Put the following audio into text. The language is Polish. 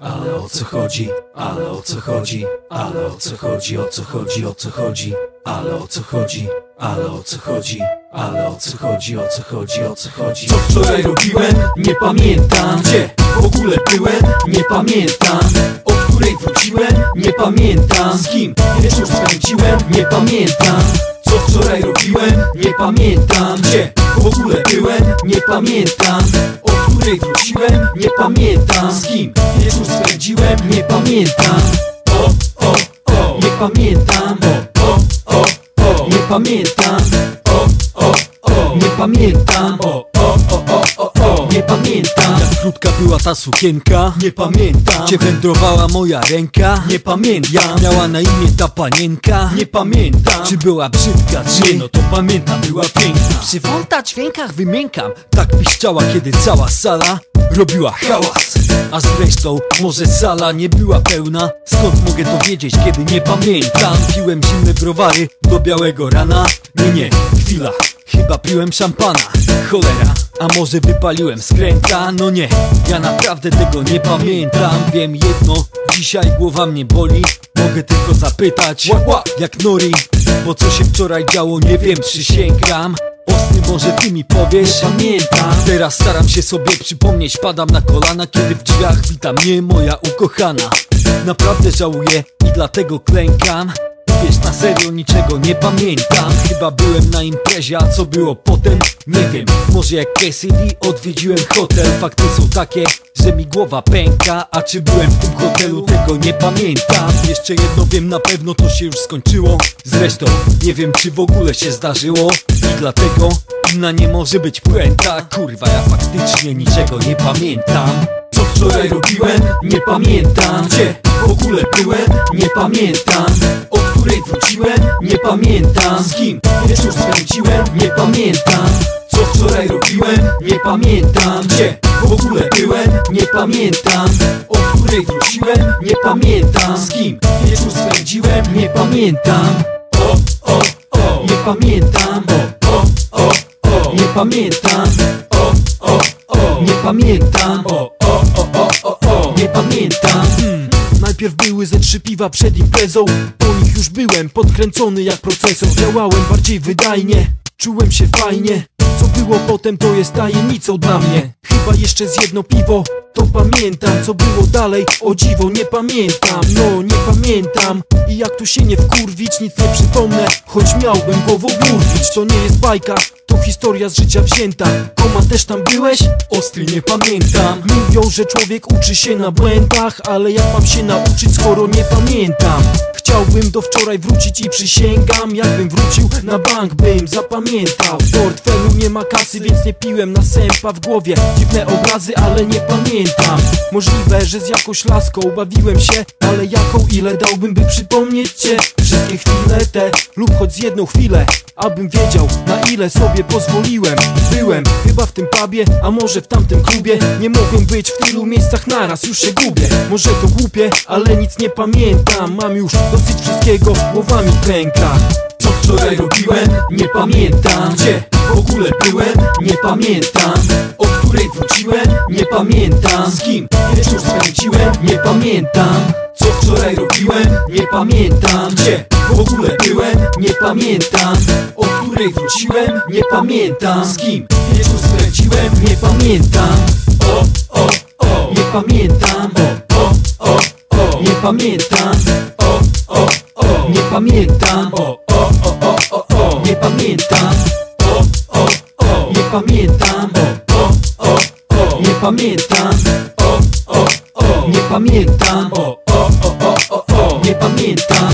Ale o co chodzi? Ale o co chodzi? Ale o co chodzi? O co chodzi? O co chodzi? Ale o co chodzi? Ale o co chodzi? Ale o co chodzi? O co chodzi? O co chodzi? Co wczoraj robiłem? Nie pamiętam Gdzie w ogóle byłem? Nie pamiętam O której wróciłem? Nie pamiętam Z kim wieczór spędziłem? Nie pamiętam Co wczoraj robiłem? Nie pamiętam Gdzie w ogóle byłem? Nie pamiętam której wróciłem? Nie pamiętam Z kim. Wieczór spędziłem? Nie pamiętam. O, o, o. Nie pamiętam. O, o, o, o. Nie pamiętam. O, o, o. Nie pamiętam. O, krótka była ta sukienka. Nie pamiętam. Gdzie wędrowała moja ręka. Nie pamiętam. Miała na imię ta panienka. Nie pamiętam. Czy była brzydka, czy Nie no to pamiętam, była piękna? Przy wąta dźwiękach wymiękam. Tak piszczała, kiedy cała sala robiła hałas. A zresztą, może sala nie była pełna? Skąd mogę to wiedzieć, kiedy nie pamiętam? Piłem zimne browary do białego rana. Nie, nie, chwila, chyba piłem szampana. Cholera, a może wypaliłem skręta? No nie, ja naprawdę tego nie pamiętam. Wiem jedno, dzisiaj głowa mnie boli. Mogę tylko zapytać, jak Nori? Bo co się wczoraj działo, nie wiem, przysięgam Ostry, może ty mi powiesz? Pamiętam. Teraz staram się sobie przypomnieć. Padam na kolana, kiedy w drzwiach wita mnie moja ukochana. Naprawdę żałuję i dlatego klękam Wiesz, na serio niczego nie pamiętam Chyba byłem na imprezie, a co było potem? Nie wiem, może jak Cassidy odwiedziłem hotel Fakty są takie, że mi głowa pęka A czy byłem w tym hotelu, tego nie pamiętam Jeszcze jedno wiem na pewno, to się już skończyło Zresztą, nie wiem czy w ogóle się zdarzyło I dlatego inna nie może być puenta Kurwa, ja faktycznie niczego nie pamiętam Co wczoraj robiłem? Nie pamiętam Gdzie w ogóle byłem? Nie pamiętam? Nie pamiętam Z kim wieczór spędziłem? Nie pamiętam Co wczoraj robiłem? Nie pamiętam Gdzie w ogóle byłem? Nie pamiętam O której wróciłem? Nie pamiętam Z kim wieczór spędziłem? Nie pamiętam O, o, o Nie pamiętam O, o, o, o Nie pamiętam O, o, o Nie pamiętam O, o, o, o, o, Nie pamiętam Najpierw były ze trzy piwa przed imprezą Po nich już byłem podkręcony jak procesor. Działałem bardziej wydajnie, czułem się fajnie. Co było potem to jest tajemnicą dla mnie. Chyba jeszcze z jedno piwo to pamiętam. Co było dalej, o dziwo nie pamiętam. No nie pamiętam. I jak tu się nie wkurwić, nic nie przypomnę. Choć miałbym głową burwić To nie jest bajka, to historia z życia wzięta Koma też tam byłeś? Ostry nie pamiętam Mówią, że człowiek uczy się na błędach Ale jak mam się nauczyć, skoro nie pamiętam? Chciałbym do wczoraj wrócić i przysięgam Jakbym wrócił na bank, bym zapamiętał. W portfelu nie ma kasy, więc nie piłem na sępa w głowie. Dziwne obrazy, ale nie pamiętam. Możliwe, że z jakąś laską bawiłem się Ale jaką ile dałbym, by przypomnieć cię? Wszystkie chwile te, lub choć z jedną chwilę Abym wiedział, na ile sobie pozwoliłem. Byłem chyba w tym pubie, a może w tamtym klubie. Nie mogłem być w tylu miejscach naraz, już się gubię. Może to głupie, ale nic nie pamiętam. Mam już dosyć wszystkiego, głowami klęka Co wczoraj robiłem? Nie pamiętam Gdzie w ogóle byłem? Nie pamiętam O której wróciłem? Nie pamiętam Z kim wieczór spędziłem? Nie pamiętam Co wczoraj robiłem? Nie pamiętam Gdzie w ogóle byłem? Nie pamiętam O której wróciłem? Nie pamiętam Z kim wieczór spędziłem? Nie pamiętam O, o, o Nie pamiętam O, o, o, Nie pamiętam pamiętam. O, o, o, o, o, o. Nie pamiętam. O, o, o. Nie pamiętam. O, o, o, o. Nie pamiętam. O, o, o. Nie pamiętam. O, o, o, o, o, Nie pamiętam